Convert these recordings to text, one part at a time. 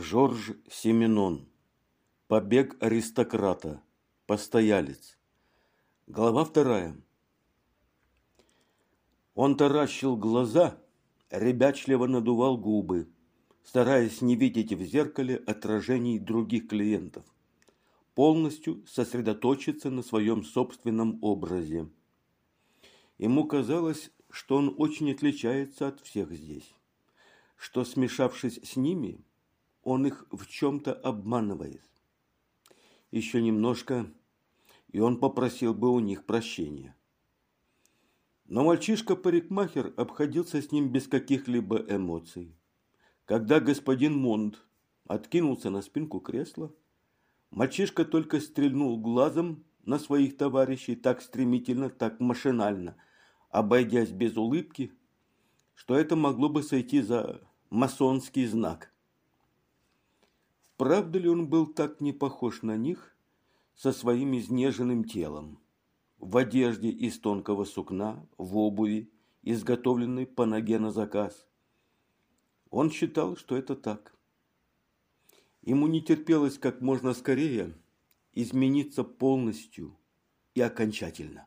Жорж Семенон. Побег аристократа. Постоялец. Глава вторая. Он таращил глаза, ребячливо надувал губы, стараясь не видеть в зеркале отражений других клиентов, полностью сосредоточиться на своем собственном образе. Ему казалось, что он очень отличается от всех здесь, что, смешавшись с ними, он их в чем-то обманывает. Еще немножко, и он попросил бы у них прощения. Но мальчишка-парикмахер обходился с ним без каких-либо эмоций. Когда господин Монд откинулся на спинку кресла, мальчишка только стрельнул глазом на своих товарищей так стремительно, так машинально, обойдясь без улыбки, что это могло бы сойти за масонский знак. Правда ли он был так не похож на них со своим изнеженным телом? В одежде из тонкого сукна, в обуви, изготовленной по ноге на заказ. Он считал, что это так. Ему не терпелось как можно скорее измениться полностью и окончательно.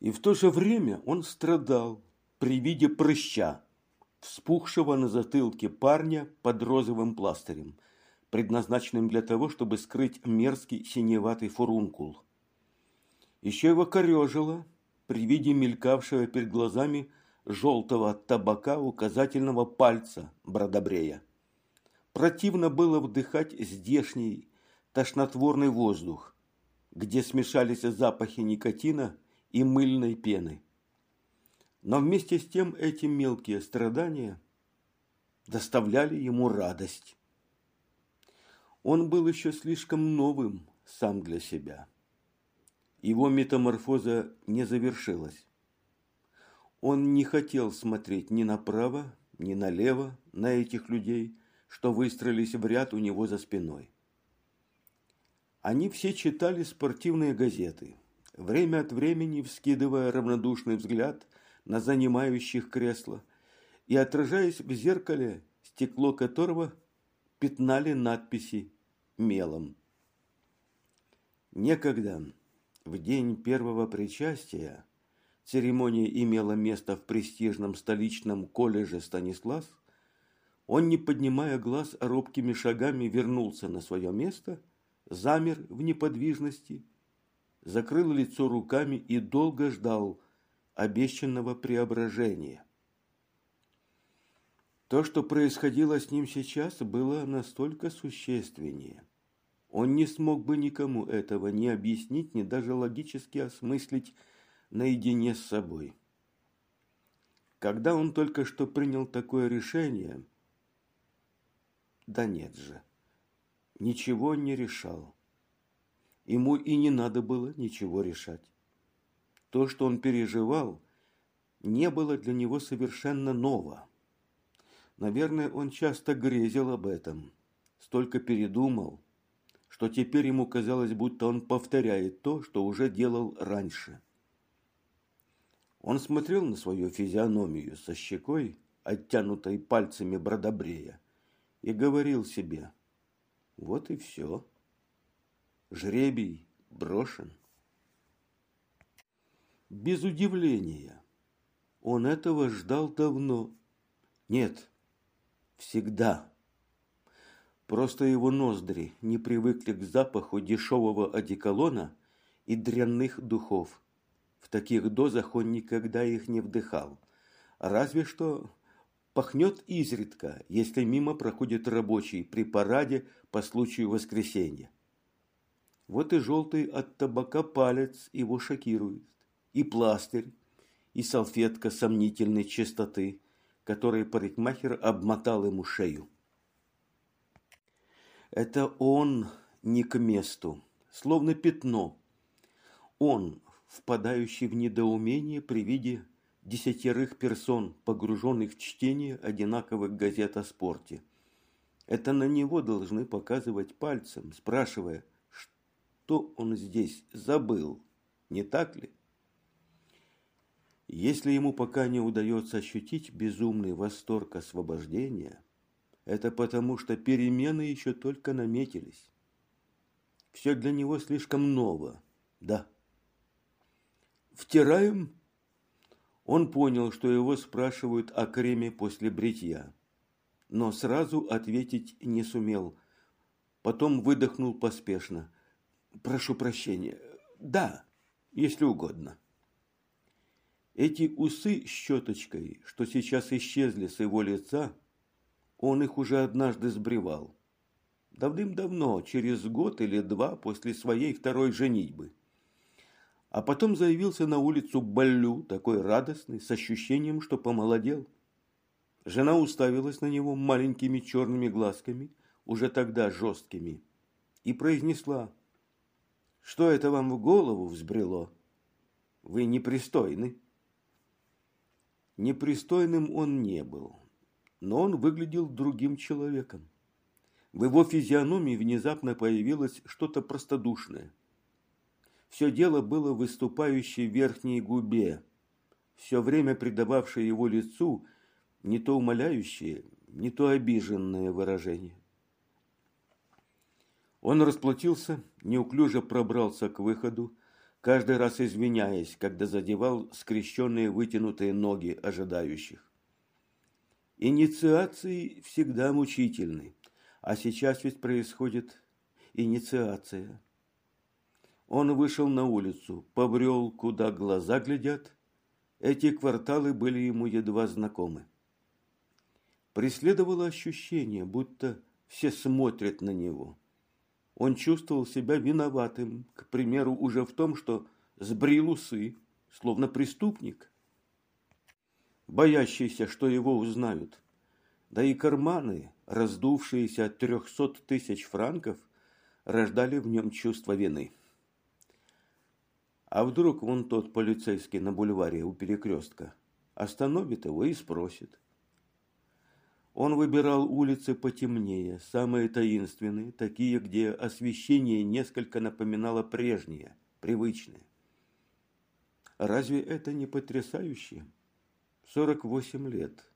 И в то же время он страдал при виде прыща, вспухшего на затылке парня под розовым пластырем, предназначенным для того, чтобы скрыть мерзкий синеватый фурункул. Еще его корежило при виде мелькавшего перед глазами желтого табака указательного пальца бродобрея. Противно было вдыхать здешний тошнотворный воздух, где смешались запахи никотина и мыльной пены. Но вместе с тем эти мелкие страдания доставляли ему радость. Он был еще слишком новым сам для себя. Его метаморфоза не завершилась. Он не хотел смотреть ни направо, ни налево на этих людей, что выстроились в ряд у него за спиной. Они все читали спортивные газеты, время от времени вскидывая равнодушный взгляд на занимающих кресло и отражаясь в зеркале, стекло которого пятнали надписи мелом. Некогда, в день первого причастия, церемония имела место в престижном столичном колледже Станислав, он, не поднимая глаз, робкими шагами вернулся на свое место, замер в неподвижности, закрыл лицо руками и долго ждал, обещанного преображения. То, что происходило с ним сейчас, было настолько существеннее. Он не смог бы никому этого ни объяснить, ни даже логически осмыслить наедине с собой. Когда он только что принял такое решение, да нет же, ничего не решал. Ему и не надо было ничего решать. То, что он переживал, не было для него совершенно ново. Наверное, он часто грезил об этом, столько передумал, что теперь ему казалось, будто он повторяет то, что уже делал раньше. Он смотрел на свою физиономию со щекой, оттянутой пальцами бродобрея, и говорил себе, вот и все. Жребий брошен без удивления. Он этого ждал давно. Нет, всегда. Просто его ноздри не привыкли к запаху дешевого одеколона и дрянных духов. В таких дозах он никогда их не вдыхал. Разве что пахнет изредка, если мимо проходит рабочий при параде по случаю воскресенья. Вот и желтый от табака палец его шокирует и пластырь, и салфетка сомнительной чистоты, которой парикмахер обмотал ему шею. Это он не к месту, словно пятно. Он, впадающий в недоумение при виде десятерых персон, погруженных в чтение одинаковых газет о спорте. Это на него должны показывать пальцем, спрашивая, что он здесь забыл, не так ли? Если ему пока не удается ощутить безумный восторг освобождения, Это потому, что перемены еще только наметились. Все для него слишком ново, да. Втираем? Он понял, что его спрашивают о креме после бритья, но сразу ответить не сумел. Потом выдохнул поспешно. Прошу прощения. Да, если угодно. Эти усы с щеточкой, что сейчас исчезли с его лица, он их уже однажды сбривал. Давным-давно, через год или два после своей второй женитьбы. А потом заявился на улицу Баллю, такой радостный, с ощущением, что помолодел. Жена уставилась на него маленькими черными глазками, уже тогда жесткими, и произнесла, «Что это вам в голову взбрело? Вы непристойны». Непристойным он не был, но он выглядел другим человеком. В его физиономии внезапно появилось что-то простодушное. Все дело было в выступающей верхней губе, все время придававшее его лицу не то умоляющее, не то обиженное выражение. Он расплатился, неуклюже пробрался к выходу, каждый раз извиняясь, когда задевал скрещенные вытянутые ноги ожидающих. Инициации всегда мучительны, а сейчас ведь происходит инициация. Он вышел на улицу, побрел, куда глаза глядят. Эти кварталы были ему едва знакомы. Преследовало ощущение, будто все смотрят на него. Он чувствовал себя виноватым, к примеру, уже в том, что сбрил усы, словно преступник, боящийся, что его узнают. Да и карманы, раздувшиеся от трехсот тысяч франков, рождали в нем чувство вины. А вдруг вон тот полицейский на бульваре у перекрестка остановит его и спросит. Он выбирал улицы потемнее, самые таинственные, такие, где освещение несколько напоминало прежнее, привычное. Разве это не потрясающе? Сорок восемь лет.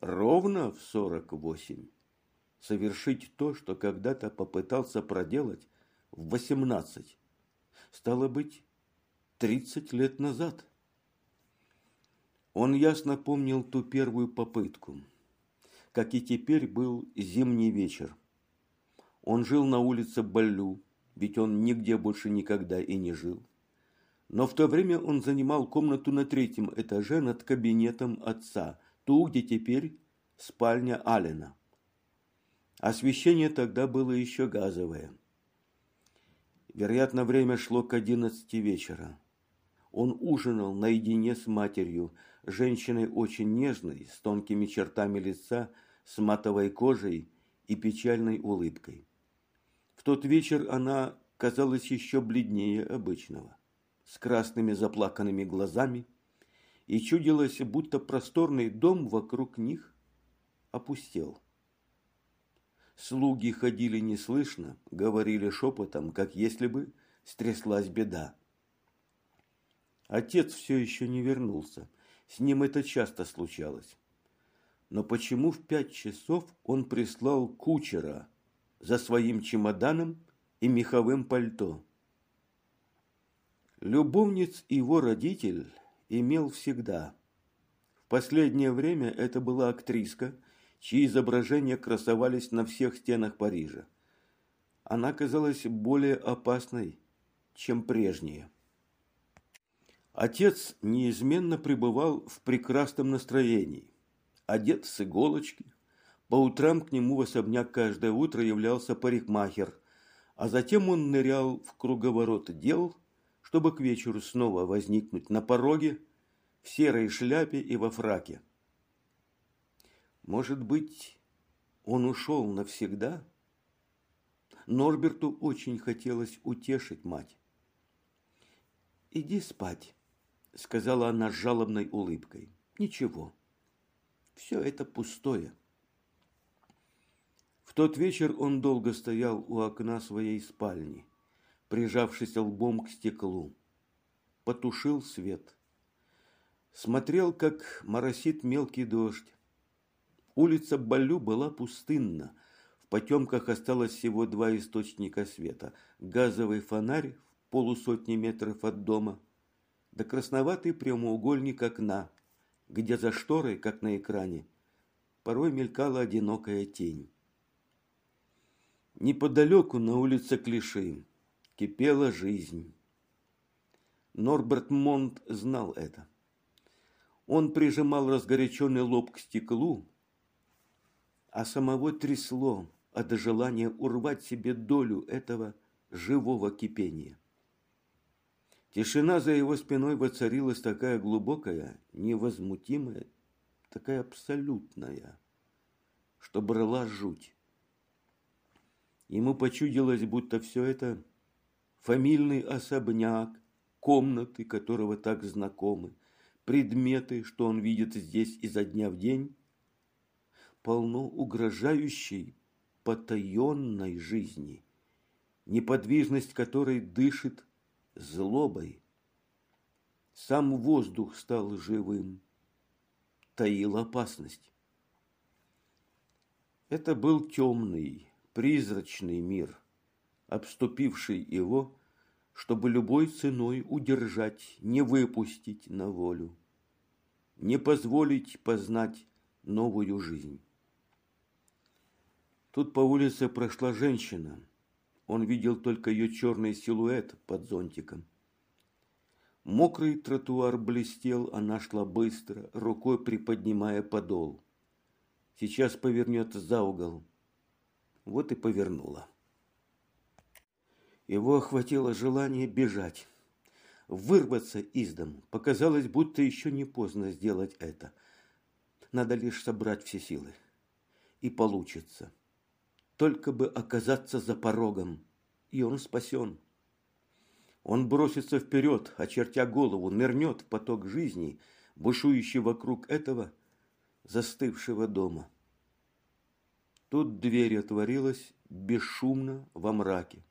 Ровно в сорок восемь. Совершить то, что когда-то попытался проделать в восемнадцать. Стало быть, тридцать лет назад. Он ясно помнил ту первую попытку. Как и теперь был зимний вечер. Он жил на улице Баллю, ведь он нигде больше никогда и не жил. Но в то время он занимал комнату на третьем этаже над кабинетом отца, ту, где теперь спальня Алина. Освещение тогда было еще газовое. Вероятно, время шло к одиннадцати вечера. Он ужинал наедине с матерью, женщиной очень нежной, с тонкими чертами лица, с матовой кожей и печальной улыбкой. В тот вечер она казалась еще бледнее обычного, с красными заплаканными глазами, и чудилось, будто просторный дом вокруг них опустел. Слуги ходили неслышно, говорили шепотом, как если бы стряслась беда. Отец все еще не вернулся. С ним это часто случалось. Но почему в пять часов он прислал кучера за своим чемоданом и меховым пальто? Любовниц его родитель имел всегда. В последнее время это была актриска, чьи изображения красовались на всех стенах Парижа. Она казалась более опасной, чем прежняя. Отец неизменно пребывал в прекрасном настроении, одет с иголочки. По утрам к нему в особняк каждое утро являлся парикмахер, а затем он нырял в круговорот дел, чтобы к вечеру снова возникнуть на пороге в серой шляпе и во фраке. Может быть, он ушел навсегда? Норберту очень хотелось утешить мать. «Иди спать», – сказала она с жалобной улыбкой. «Ничего, все это пустое». В тот вечер он долго стоял у окна своей спальни, прижавшись лбом к стеклу. Потушил свет. Смотрел, как моросит мелкий дождь. Улица Балю была пустынна. В потемках осталось всего два источника света. Газовый фонарь в полусотни метров от дома, да красноватый прямоугольник окна, где за шторой, как на экране, порой мелькала одинокая тень. Неподалеку на улице Клиши кипела жизнь. Норберт Монт знал это. Он прижимал разгоряченный лоб к стеклу, а самого трясло от желания урвать себе долю этого живого кипения. Тишина за его спиной воцарилась такая глубокая, невозмутимая, такая абсолютная, что брала жуть. Ему почудилось, будто все это фамильный особняк, комнаты, которого так знакомы, предметы, что он видит здесь изо дня в день, полно угрожающей, потаенной жизни, неподвижность которой дышит злобой. Сам воздух стал живым, таил опасность. Это был темный, призрачный мир, обступивший его чтобы любой ценой удержать, не выпустить на волю, не позволить познать новую жизнь. Тут по улице прошла женщина. Он видел только ее черный силуэт под зонтиком. Мокрый тротуар блестел, она шла быстро, рукой приподнимая подол. Сейчас повернет за угол. Вот и повернула. Его охватило желание бежать, вырваться из дому. Показалось, будто еще не поздно сделать это. Надо лишь собрать все силы. И получится. Только бы оказаться за порогом, и он спасен. Он бросится вперед, очертя голову, нырнет в поток жизни, бушующий вокруг этого застывшего дома. Тут дверь отворилась бесшумно во мраке.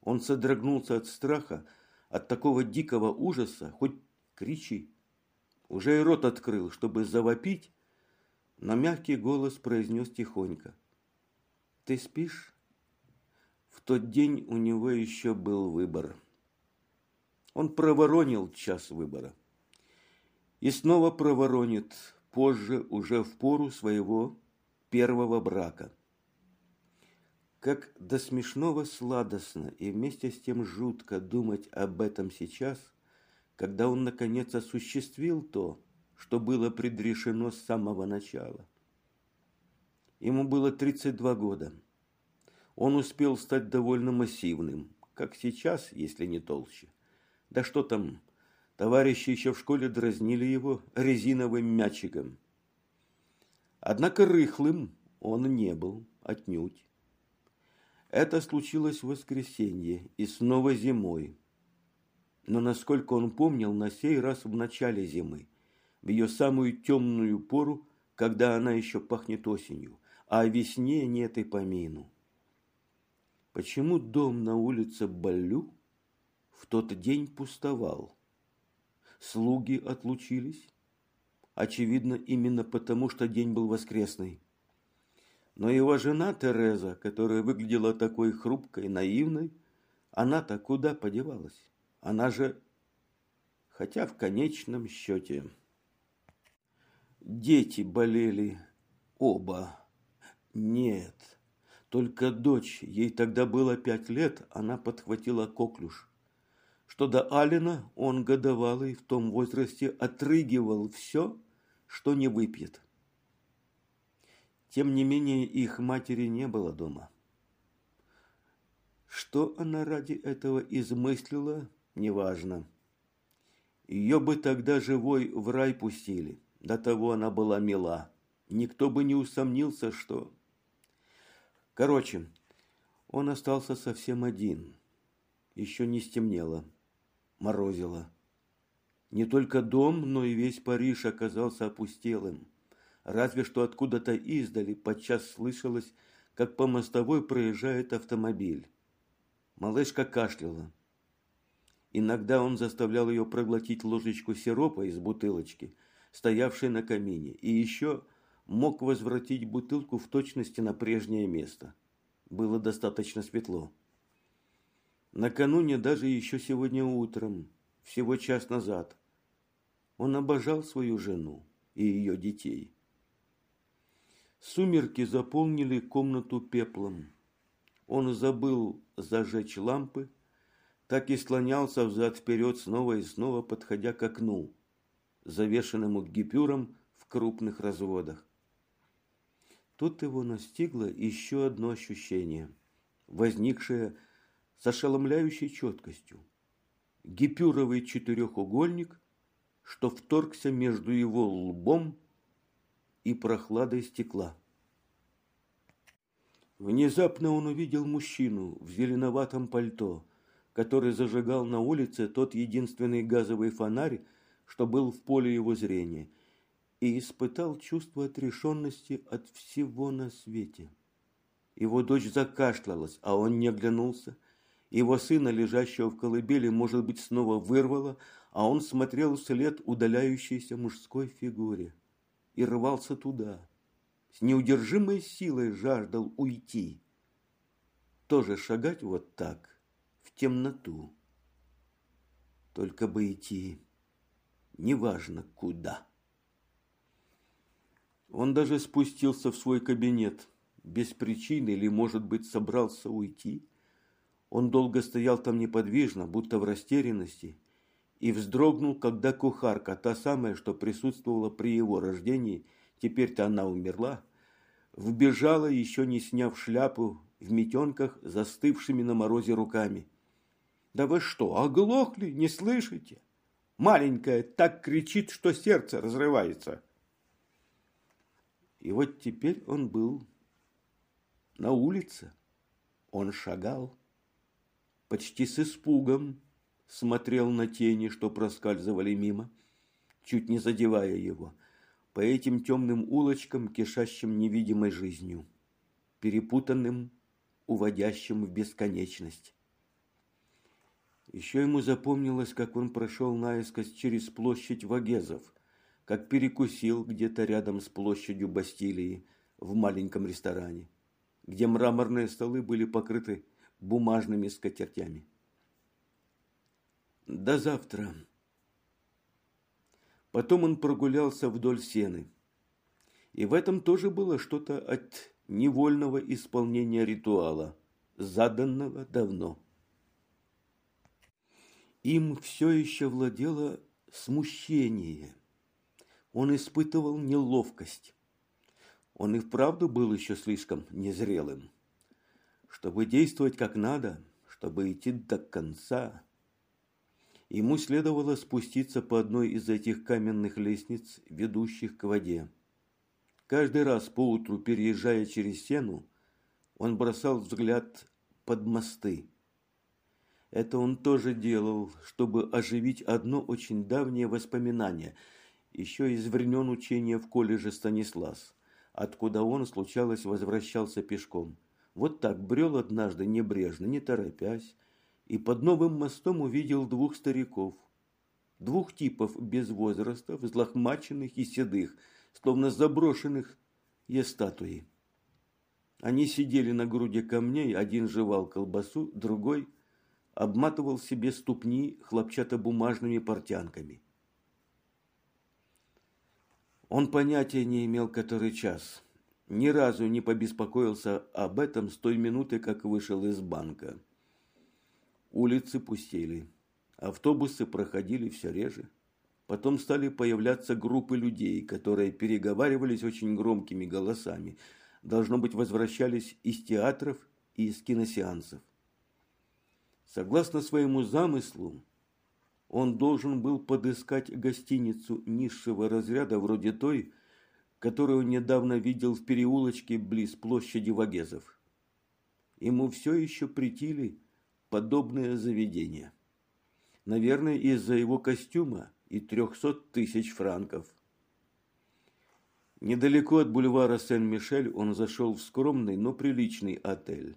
Он содрогнулся от страха, от такого дикого ужаса, хоть кричи. Уже и рот открыл, чтобы завопить, но мягкий голос произнес тихонько. «Ты спишь?» В тот день у него еще был выбор. Он проворонил час выбора. И снова проворонит позже, уже в пору своего первого брака как до смешного сладостно и вместе с тем жутко думать об этом сейчас, когда он наконец осуществил то, что было предрешено с самого начала. Ему было 32 года. Он успел стать довольно массивным, как сейчас, если не толще. Да что там, товарищи еще в школе дразнили его резиновым мячиком. Однако рыхлым он не был отнюдь. Это случилось в воскресенье и снова зимой. Но насколько он помнил, на сей раз в начале зимы, в ее самую темную пору, когда она еще пахнет осенью, а о весне нет и помину. Почему дом на улице Балю в тот день пустовал? Слуги отлучились? Очевидно, именно потому, что день был воскресный. Но его жена Тереза, которая выглядела такой хрупкой, наивной, она-то куда подевалась? Она же... Хотя в конечном счете... Дети болели оба. Нет, только дочь, ей тогда было пять лет, она подхватила коклюш. Что до Алина, он годовалый в том возрасте отрыгивал все, что не выпьет. Тем не менее, их матери не было дома. Что она ради этого измыслила, неважно. Ее бы тогда живой в рай пустили. До того она была мила. Никто бы не усомнился, что... Короче, он остался совсем один. Еще не стемнело. Морозило. Не только дом, но и весь Париж оказался опустелым разве что откуда-то издали подчас слышалось, как по мостовой проезжает автомобиль. Малышка кашляла. Иногда он заставлял ее проглотить ложечку сиропа из бутылочки, стоявшей на камине, и еще мог возвратить бутылку в точности на прежнее место. Было достаточно светло. Накануне, даже еще сегодня утром, всего час назад, он обожал свою жену и ее детей. Сумерки заполнили комнату пеплом. Он забыл зажечь лампы, так и слонялся взад-вперед снова и снова, подходя к окну, завешенному гипюром в крупных разводах. Тут его настигло еще одно ощущение, возникшее с ошеломляющей четкостью. Гипюровый четырехугольник, что вторгся между его лбом и прохладой стекла. Внезапно он увидел мужчину в зеленоватом пальто, который зажигал на улице тот единственный газовый фонарь, что был в поле его зрения, и испытал чувство отрешенности от всего на свете. Его дочь закашлялась, а он не оглянулся. Его сына, лежащего в колыбели, может быть, снова вырвало, а он смотрел вслед удаляющейся мужской фигуре и рвался туда. С неудержимой силой жаждал уйти. Тоже шагать вот так, в темноту. Только бы идти, неважно куда. Он даже спустился в свой кабинет, без причины или, может быть, собрался уйти. Он долго стоял там неподвижно, будто в растерянности, и вздрогнул, когда кухарка, та самая, что присутствовала при его рождении, теперь-то она умерла, вбежала, еще не сняв шляпу, в метенках, застывшими на морозе руками. «Да вы что, оглохли, не слышите? Маленькая так кричит, что сердце разрывается!» И вот теперь он был на улице. Он шагал, почти с испугом, смотрел на тени, что проскальзывали мимо, чуть не задевая его, по этим темным улочкам, кишащим невидимой жизнью, перепутанным, уводящим в бесконечность. Еще ему запомнилось, как он прошел наискось через площадь Вагезов, как перекусил где-то рядом с площадью Бастилии в маленьком ресторане, где мраморные столы были покрыты бумажными скатертями. До завтра. Потом он прогулялся вдоль сены. И в этом тоже было что-то от невольного исполнения ритуала, заданного давно. Им все еще владело смущение. Он испытывал неловкость. Он и вправду был еще слишком незрелым. Чтобы действовать как надо, чтобы идти до конца – Ему следовало спуститься по одной из этих каменных лестниц, ведущих к воде. Каждый раз поутру, переезжая через сену, он бросал взгляд под мосты. Это он тоже делал, чтобы оживить одно очень давнее воспоминание, еще из времен учения в колледже Станислас, откуда он, случалось, возвращался пешком. Вот так брел однажды небрежно, не торопясь, и под новым мостом увидел двух стариков. Двух типов без возраста, взлохмаченных и седых, словно заброшенных е статуи. Они сидели на груди камней, один жевал колбасу, другой обматывал себе ступни хлопчатобумажными портянками. Он понятия не имел, который час. Ни разу не побеспокоился об этом с той минуты, как вышел из банка. Улицы пустели. Автобусы проходили все реже. Потом стали появляться группы людей, которые переговаривались очень громкими голосами. Должно быть, возвращались из театров и из киносеансов. Согласно своему замыслу, он должен был подыскать гостиницу низшего разряда, вроде той, которую недавно видел в переулочке близ площади Вагезов. Ему все еще притили подобное заведение. Наверное, из-за его костюма и трехсот тысяч франков. Недалеко от бульвара Сен-Мишель он зашел в скромный, но приличный отель.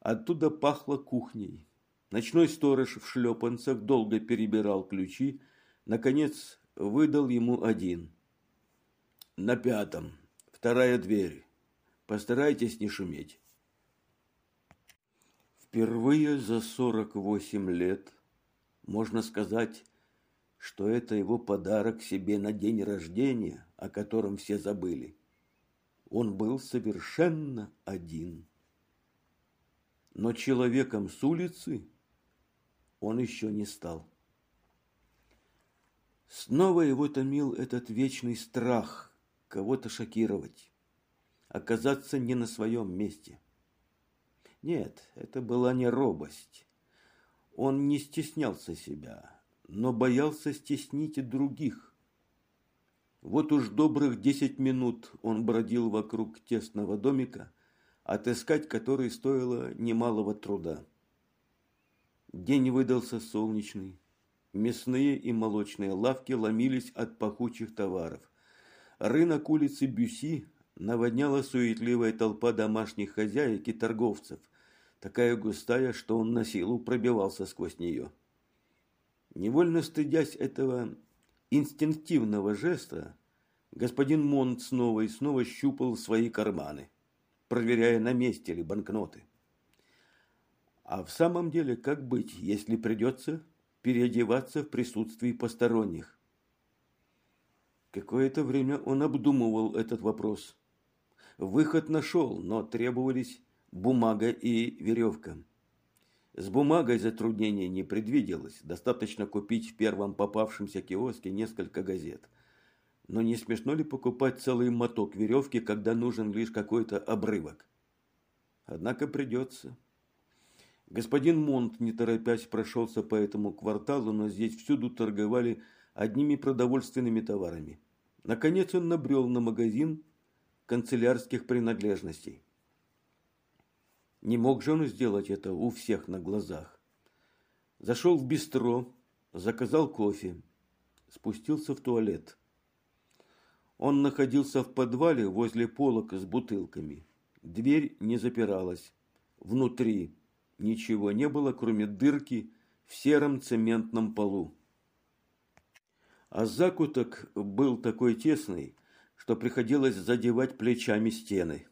Оттуда пахло кухней. Ночной сторож в шлепанцах долго перебирал ключи, наконец выдал ему один. На пятом, Вторая дверь. Постарайтесь не шуметь. Впервые за сорок восемь лет можно сказать, что это его подарок себе на день рождения, о котором все забыли. Он был совершенно один. Но человеком с улицы он еще не стал. Снова его томил этот вечный страх кого-то шокировать, оказаться не на своем месте. Нет, это была не робость. Он не стеснялся себя, но боялся стеснить и других. Вот уж добрых десять минут он бродил вокруг тесного домика, отыскать который стоило немалого труда. День выдался солнечный. Мясные и молочные лавки ломились от пахучих товаров. Рынок улицы Бюси наводняла суетливая толпа домашних хозяек и торговцев, такая густая, что он на силу пробивался сквозь нее. Невольно стыдясь этого инстинктивного жеста, господин Монт снова и снова щупал свои карманы, проверяя, на месте ли банкноты. А в самом деле, как быть, если придется переодеваться в присутствии посторонних? Какое-то время он обдумывал этот вопрос. Выход нашел, но требовались бумага и веревка. С бумагой затруднений не предвиделось. Достаточно купить в первом попавшемся киоске несколько газет. Но не смешно ли покупать целый моток веревки, когда нужен лишь какой-то обрывок? Однако придется. Господин Монт, не торопясь, прошелся по этому кварталу, но здесь всюду торговали одними продовольственными товарами. Наконец он набрел на магазин канцелярских принадлежностей. Не мог же он сделать это у всех на глазах. Зашел в бистро, заказал кофе, спустился в туалет. Он находился в подвале возле полок с бутылками. Дверь не запиралась. Внутри ничего не было, кроме дырки в сером цементном полу. А закуток был такой тесный, что приходилось задевать плечами стены.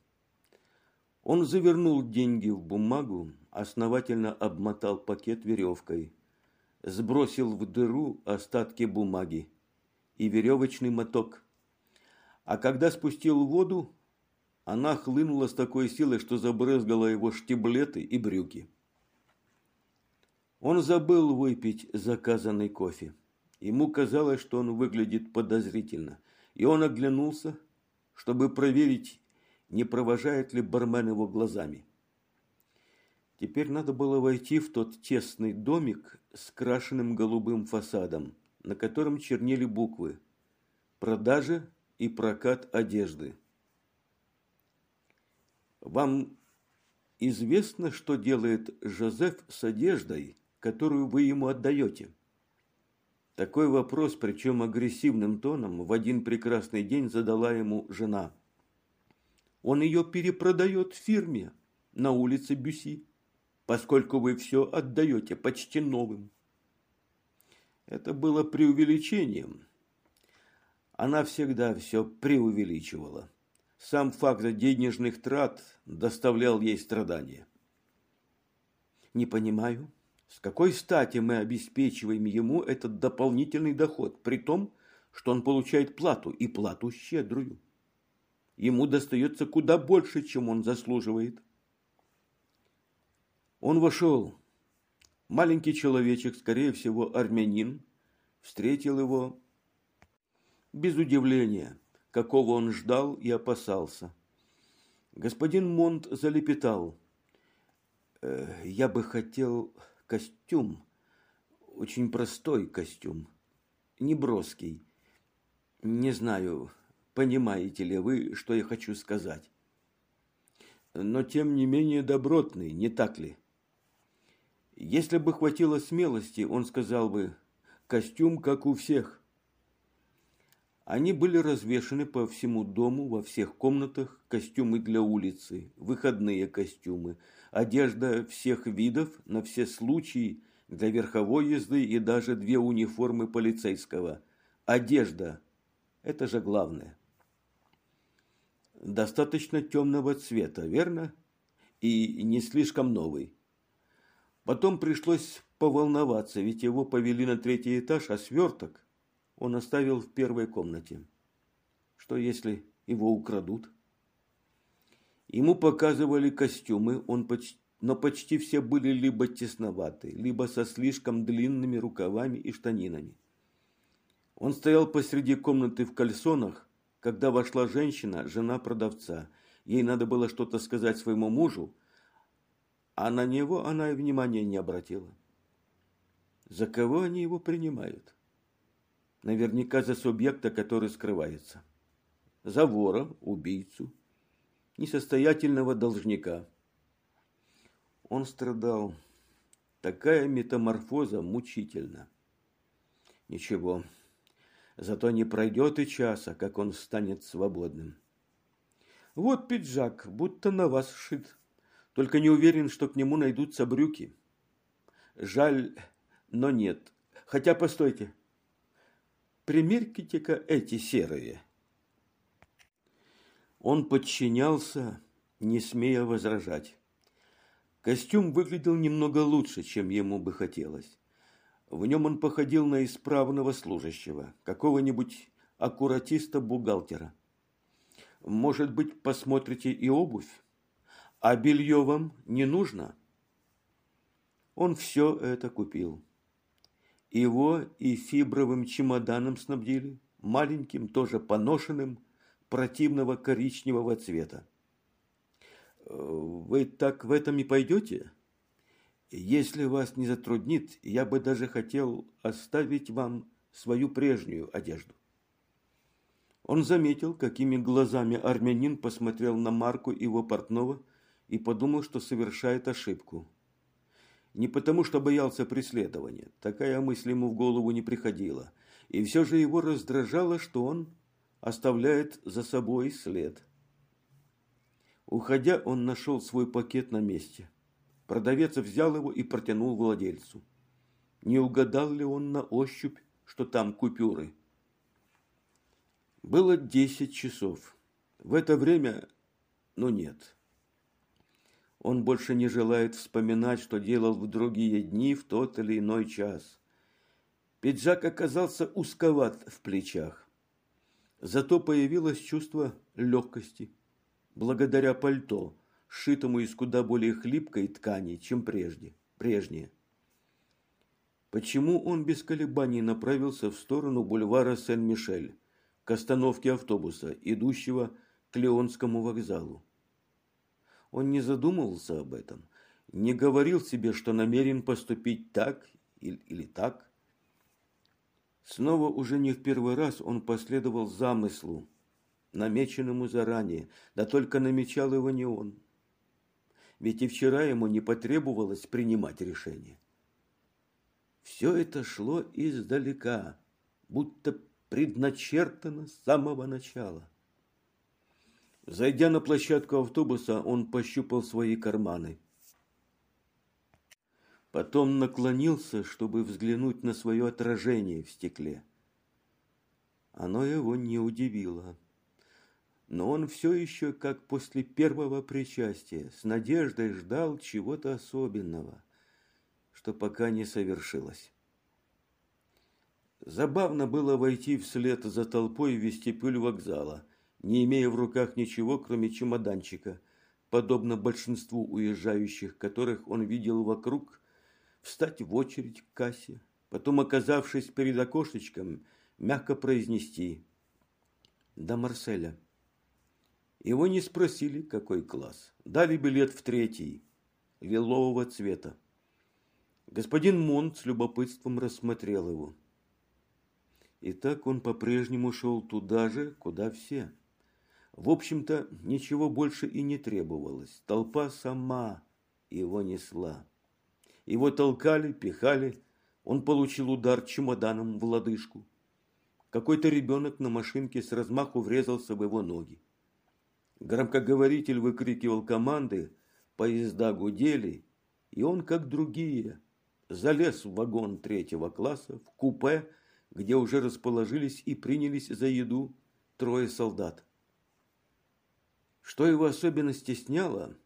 Он завернул деньги в бумагу, основательно обмотал пакет веревкой, сбросил в дыру остатки бумаги и веревочный моток. А когда спустил воду, она хлынула с такой силой, что забрызгала его штиблеты и брюки. Он забыл выпить заказанный кофе. Ему казалось, что он выглядит подозрительно, и он оглянулся, чтобы проверить, не провожает ли бармен его глазами. Теперь надо было войти в тот тесный домик с крашенным голубым фасадом, на котором чернели буквы «Продажа и прокат одежды». Вам известно, что делает Жозеф с одеждой, которую вы ему отдаете? Такой вопрос, причем агрессивным тоном, в один прекрасный день задала ему жена – он ее перепродает фирме на улице Бюси, поскольку вы все отдаете почти новым. Это было преувеличением. Она всегда все преувеличивала. Сам факт денежных трат доставлял ей страдания. Не понимаю, с какой стати мы обеспечиваем ему этот дополнительный доход, при том, что он получает плату, и плату щедрую ему достается куда больше, чем он заслуживает. Он вошел. Маленький человечек, скорее всего, армянин, встретил его без удивления, какого он ждал и опасался. Господин Монт залепетал. «Э, «Я бы хотел костюм, очень простой костюм, неброский. Не знаю, Понимаете ли вы, что я хочу сказать? Но тем не менее добротный, не так ли? Если бы хватило смелости, он сказал бы «костюм, как у всех». Они были развешаны по всему дому, во всех комнатах, костюмы для улицы, выходные костюмы, одежда всех видов на все случаи для верховой езды и даже две униформы полицейского. Одежда – это же главное. Достаточно темного цвета, верно? И не слишком новый. Потом пришлось поволноваться, ведь его повели на третий этаж, а сверток он оставил в первой комнате. Что если его украдут? Ему показывали костюмы, он почти, но почти все были либо тесноваты, либо со слишком длинными рукавами и штанинами. Он стоял посреди комнаты в кальсонах, когда вошла женщина, жена продавца. Ей надо было что-то сказать своему мужу, а на него она и внимания не обратила. За кого они его принимают? Наверняка за субъекта, который скрывается. За вора, убийцу, несостоятельного должника. Он страдал. Такая метаморфоза мучительна. Ничего, зато не пройдет и часа, как он станет свободным. Вот пиджак, будто на вас шит. Только не уверен, что к нему найдутся брюки. Жаль, но нет. Хотя, постойте. Примерьте-ка эти серые. Он подчинялся, не смея возражать. Костюм выглядел немного лучше, чем ему бы хотелось. В нем он походил на исправного служащего, какого-нибудь аккуратиста-бухгалтера. Может быть, посмотрите и обувь? А белье вам не нужно? Он все это купил. Его и фибровым чемоданом снабдили, маленьким, тоже поношенным, противного коричневого цвета. Вы так в этом и пойдете? Если вас не затруднит, я бы даже хотел оставить вам свою прежнюю одежду. Он заметил, какими глазами армянин посмотрел на Марку его портного и подумал, что совершает ошибку. Не потому, что боялся преследования, такая мысль ему в голову не приходила, и все же его раздражало, что он оставляет за собой след. Уходя, он нашел свой пакет на месте. Продавец взял его и протянул владельцу. Не угадал ли он на ощупь, что там купюры? Было десять часов. В это время... Ну нет. Он больше не желает вспоминать, что делал в другие дни в тот или иной час. Пиджак оказался узковат в плечах. Зато появилось чувство легкости благодаря пальто, сшитому из куда более хлипкой ткани, чем прежде, прежнее. Почему он без колебаний направился в сторону бульвара Сен-Мишель, к остановке автобуса, идущего к Леонскому вокзалу? Он не задумывался об этом, не говорил себе, что намерен поступить так или, или так. Снова уже не в первый раз он последовал замыслу, намеченному заранее, да только намечал его не он. Ведь и вчера ему не потребовалось принимать решение. Все это шло издалека, будто предначертано с самого начала. Зайдя на площадку автобуса, он пощупал свои карманы. Потом наклонился, чтобы взглянуть на свое отражение в стекле. Оно его не удивило но он все еще, как после первого причастия, с надеждой ждал чего-то особенного, что пока не совершилось. Забавно было войти вслед за толпой в вестибюль вокзала, не имея в руках ничего, кроме чемоданчика, подобно большинству уезжающих, которых он видел вокруг, встать в очередь к кассе, потом, оказавшись перед окошечком, мягко произнести «До Марселя». Его не спросили, какой класс. Дали билет в третий, лилового цвета. Господин Монт с любопытством рассмотрел его. И так он по-прежнему шел туда же, куда все. В общем-то, ничего больше и не требовалось. Толпа сама его несла. Его толкали, пихали. Он получил удар чемоданом в лодыжку. Какой-то ребенок на машинке с размаху врезался в его ноги. Громкоговоритель выкрикивал команды, поезда гудели, и он, как другие, залез в вагон третьего класса, в купе, где уже расположились и принялись за еду трое солдат. Что его особенно стесняло,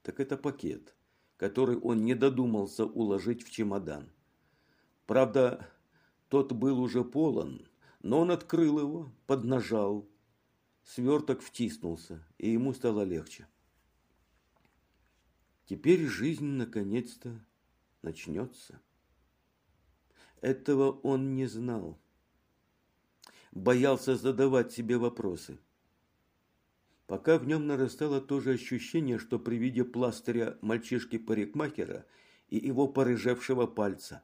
так это пакет, который он не додумался уложить в чемодан. Правда, тот был уже полон, но он открыл его, поднажал. Сверток втиснулся, и ему стало легче. Теперь жизнь наконец-то начнется. Этого он не знал. Боялся задавать себе вопросы. Пока в нем нарастало то же ощущение, что при виде пластыря мальчишки-парикмахера и его порыжевшего пальца.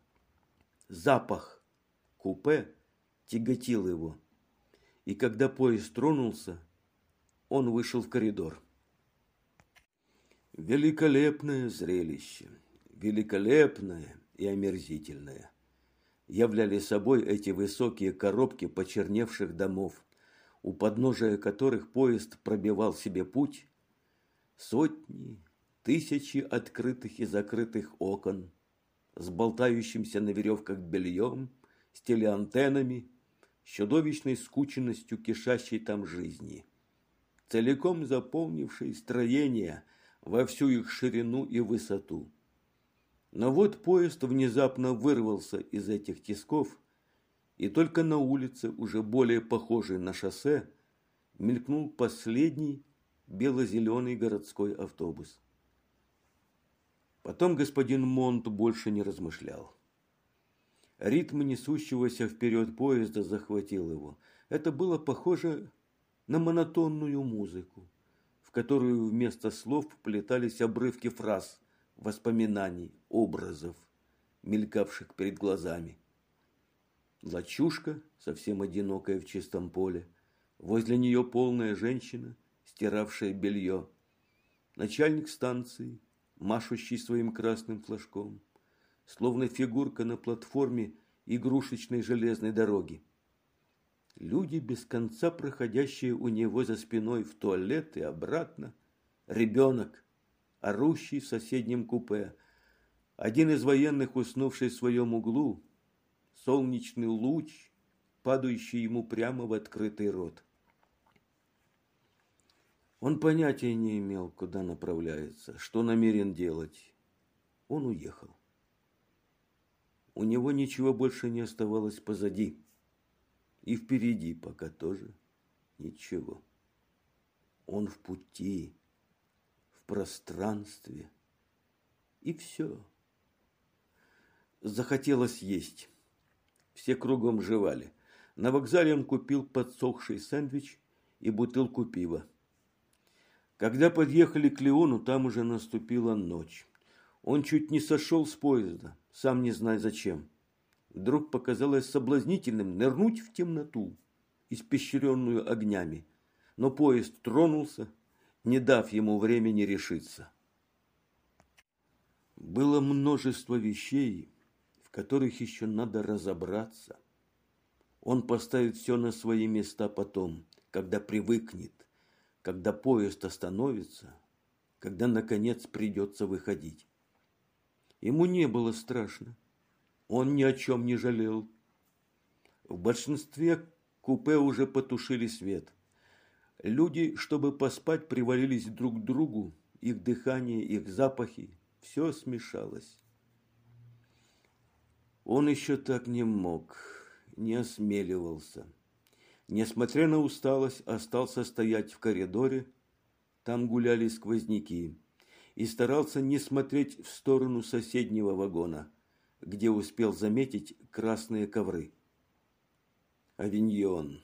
Запах купе тяготил его. И когда поезд тронулся, он вышел в коридор. Великолепное зрелище, великолепное и омерзительное. Являли собой эти высокие коробки почерневших домов, у подножия которых поезд пробивал себе путь. Сотни, тысячи открытых и закрытых окон, с болтающимся на веревках бельем, с телеантеннами, с чудовищной скученностью кишащей там жизни, целиком заполнившей строения – во всю их ширину и высоту. Но вот поезд внезапно вырвался из этих тисков, и только на улице, уже более похожей на шоссе, мелькнул последний бело-зеленый городской автобус. Потом господин Монт больше не размышлял. Ритм несущегося вперед поезда захватил его. Это было похоже на монотонную музыку которую вместо слов вплетались обрывки фраз, воспоминаний, образов, мелькавших перед глазами. Лачушка, совсем одинокая в чистом поле, возле нее полная женщина, стиравшая белье, начальник станции, машущий своим красным флажком, словно фигурка на платформе игрушечной железной дороги. Люди, без конца проходящие у него за спиной в туалет и обратно. Ребенок, орущий в соседнем купе. Один из военных, уснувший в своем углу. Солнечный луч, падающий ему прямо в открытый рот. Он понятия не имел, куда направляется, что намерен делать. Он уехал. У него ничего больше не оставалось позади. И впереди пока тоже ничего. Он в пути, в пространстве. И все. Захотелось есть. Все кругом жевали. На вокзале он купил подсохший сэндвич и бутылку пива. Когда подъехали к Леону, там уже наступила ночь. Он чуть не сошел с поезда, сам не зная зачем вдруг показалось соблазнительным нырнуть в темноту, испещренную огнями. Но поезд тронулся, не дав ему времени решиться. Было множество вещей, которых еще надо разобраться. Он поставит все на свои места потом, когда привыкнет, когда поезд остановится, когда, наконец, придется выходить. Ему не было страшно. Он ни о чем не жалел. В большинстве купе уже потушили свет. Люди, чтобы поспать, привалились друг к другу. Их дыхание, их запахи – все смешалось. Он еще так не мог, не осмеливался. Несмотря на усталость, остался стоять в коридоре, там гуляли сквозняки, и старался не смотреть в сторону соседнего вагона – где успел заметить красные ковры. Авиньон.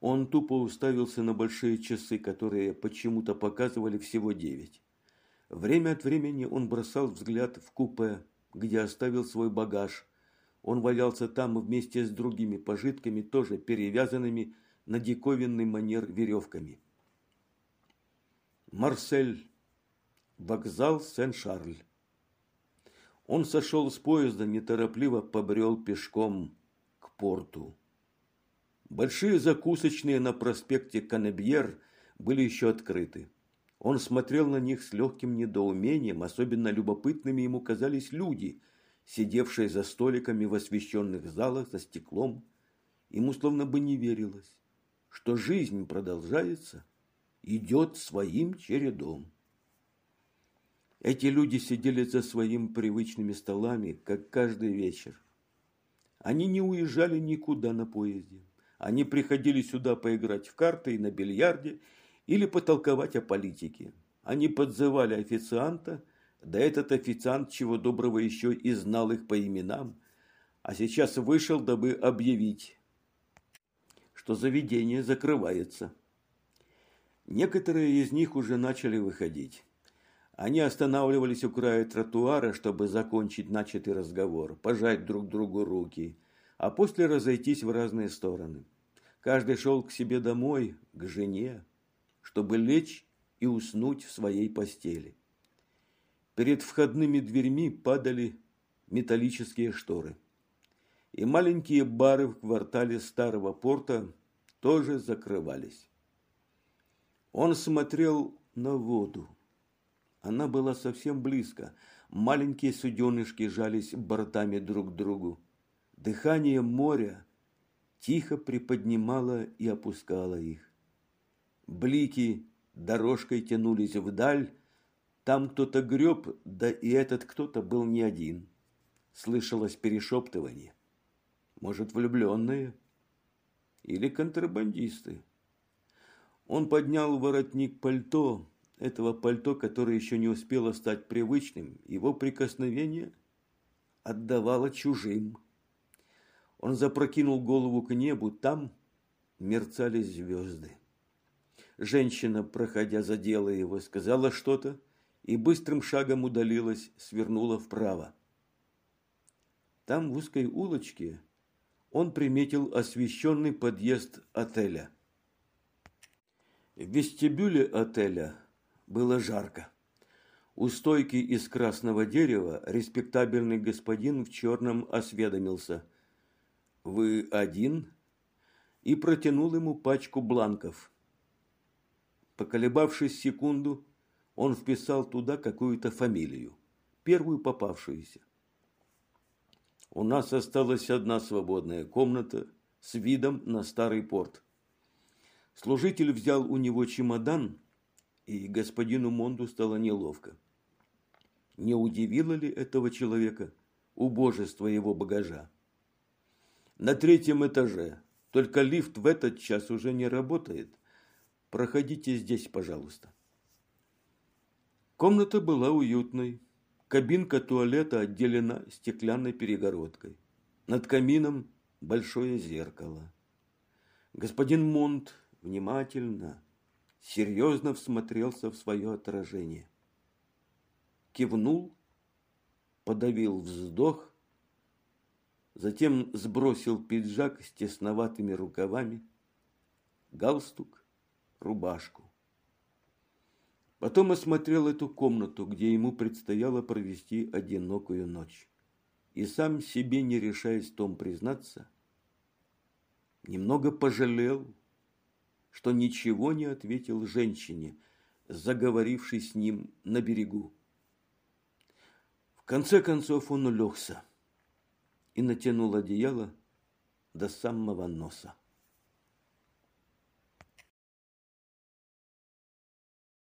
Он тупо уставился на большие часы, которые почему-то показывали всего девять. Время от времени он бросал взгляд в купе, где оставил свой багаж. Он валялся там вместе с другими пожитками, тоже перевязанными на диковинный манер веревками. Марсель. Вокзал Сен-Шарль. Он сошел с поезда, неторопливо побрел пешком к порту. Большие закусочные на проспекте Канебьер были еще открыты. Он смотрел на них с легким недоумением, особенно любопытными ему казались люди, сидевшие за столиками в освещенных залах за стеклом. Ему словно бы не верилось, что жизнь продолжается, идет своим чередом. Эти люди сидели за своими привычными столами, как каждый вечер. Они не уезжали никуда на поезде. Они приходили сюда поиграть в карты и на бильярде или потолковать о политике. Они подзывали официанта, да этот официант чего доброго еще и знал их по именам, а сейчас вышел, дабы объявить, что заведение закрывается. Некоторые из них уже начали выходить. Они останавливались у края тротуара, чтобы закончить начатый разговор, пожать друг другу руки, а после разойтись в разные стороны. Каждый шел к себе домой, к жене, чтобы лечь и уснуть в своей постели. Перед входными дверьми падали металлические шторы. И маленькие бары в квартале Старого порта тоже закрывались. Он смотрел на воду. Она была совсем близко. Маленькие суденышки жались бортами друг к другу. Дыхание моря тихо приподнимало и опускало их. Блики дорожкой тянулись вдаль, там кто-то греб, да и этот кто-то был не один. Слышалось перешептывание. Может, влюбленные? Или контрабандисты? Он поднял воротник пальто, этого пальто, которое еще не успело стать привычным. Его прикосновение отдавало чужим. Он запрокинул голову к небу, там мерцали звезды. Женщина, проходя, задела его, сказала что-то и быстрым шагом удалилась, свернула вправо. Там, в узкой улочке, он приметил освещенный подъезд отеля. В вестибюле отеля было жарко. У стойки из красного дерева респектабельный господин в черном осведомился. «Вы один?» и протянул ему пачку бланков. Поколебавшись секунду, он вписал туда какую-то фамилию, первую попавшуюся. У нас осталась одна свободная комната с видом на старый порт. Служитель взял у него чемодан, и господину Монду стало неловко. Не удивило ли этого человека убожество его багажа? На третьем этаже, только лифт в этот час уже не работает. Проходите здесь, пожалуйста. Комната была уютной. Кабинка туалета отделена стеклянной перегородкой. Над камином большое зеркало. Господин Монт внимательно, серьезно всмотрелся в свое отражение. Кивнул, подавил вздох, затем сбросил пиджак с тесноватыми рукавами, галстук, рубашку. Потом осмотрел эту комнату, где ему предстояло провести одинокую ночь. И сам себе, не решаясь том признаться, немного пожалел, что ничего не ответил женщине, заговорившей с ним на берегу. В конце концов он улегся и натянул одеяло до самого носа.